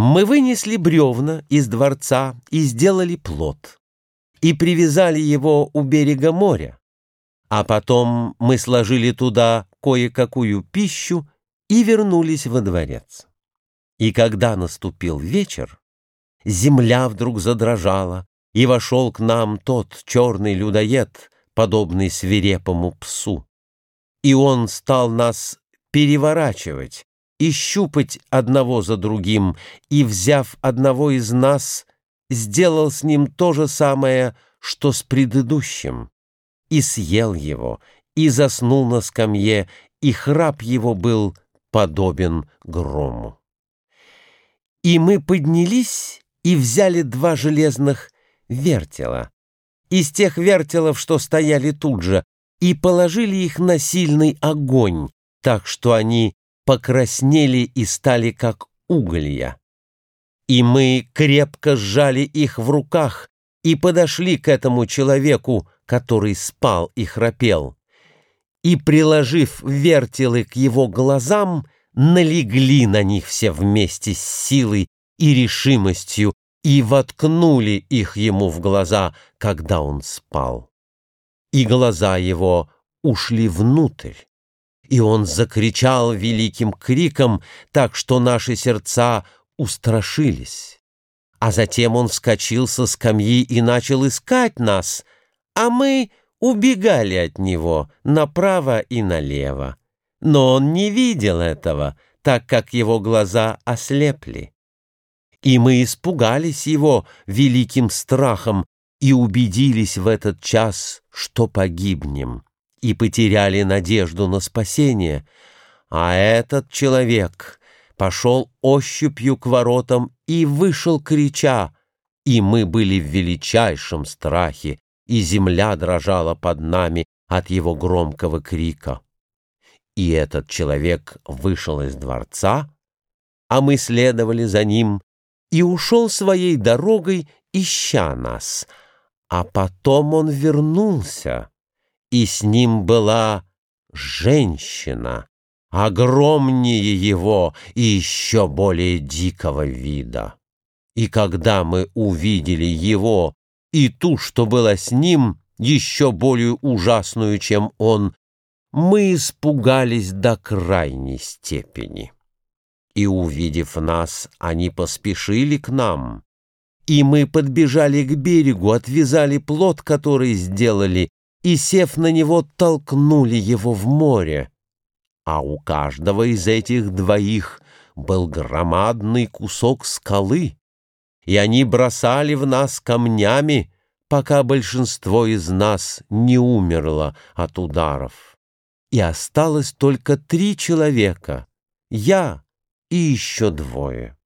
Мы вынесли бревна из дворца и сделали плот, и привязали его у берега моря, а потом мы сложили туда кое-какую пищу и вернулись во дворец. И когда наступил вечер, земля вдруг задрожала, и вошел к нам тот черный людоед, подобный свирепому псу. И он стал нас переворачивать и щупать одного за другим, и, взяв одного из нас, сделал с ним то же самое, что с предыдущим, и съел его, и заснул на скамье, и храп его был подобен грому. И мы поднялись и взяли два железных вертела, из тех вертелов, что стояли тут же, и положили их на сильный огонь, так что они покраснели и стали как уголья. И мы крепко сжали их в руках и подошли к этому человеку, который спал и храпел, и, приложив вертелы к его глазам, налегли на них все вместе с силой и решимостью и воткнули их ему в глаза, когда он спал. И глаза его ушли внутрь, и он закричал великим криком, так что наши сердца устрашились. А затем он вскочил со скамьи и начал искать нас, а мы убегали от него направо и налево. Но он не видел этого, так как его глаза ослепли. И мы испугались его великим страхом и убедились в этот час, что погибнем, и потеряли надежду на спасение. А этот человек пошел ощупью к воротам и вышел, крича, и мы были в величайшем страхе, и земля дрожала под нами от его громкого крика. И этот человек вышел из дворца, а мы следовали за ним, и ушел своей дорогой, ища нас. А потом он вернулся, и с ним была женщина, огромнее его и еще более дикого вида. И когда мы увидели его и ту, что была с ним, еще более ужасную, чем он, мы испугались до крайней степени и, увидев нас, они поспешили к нам. И мы подбежали к берегу, отвязали плот, который сделали, и, сев на него, толкнули его в море. А у каждого из этих двоих был громадный кусок скалы, и они бросали в нас камнями, пока большинство из нас не умерло от ударов. И осталось только три человека — я, и еще двое.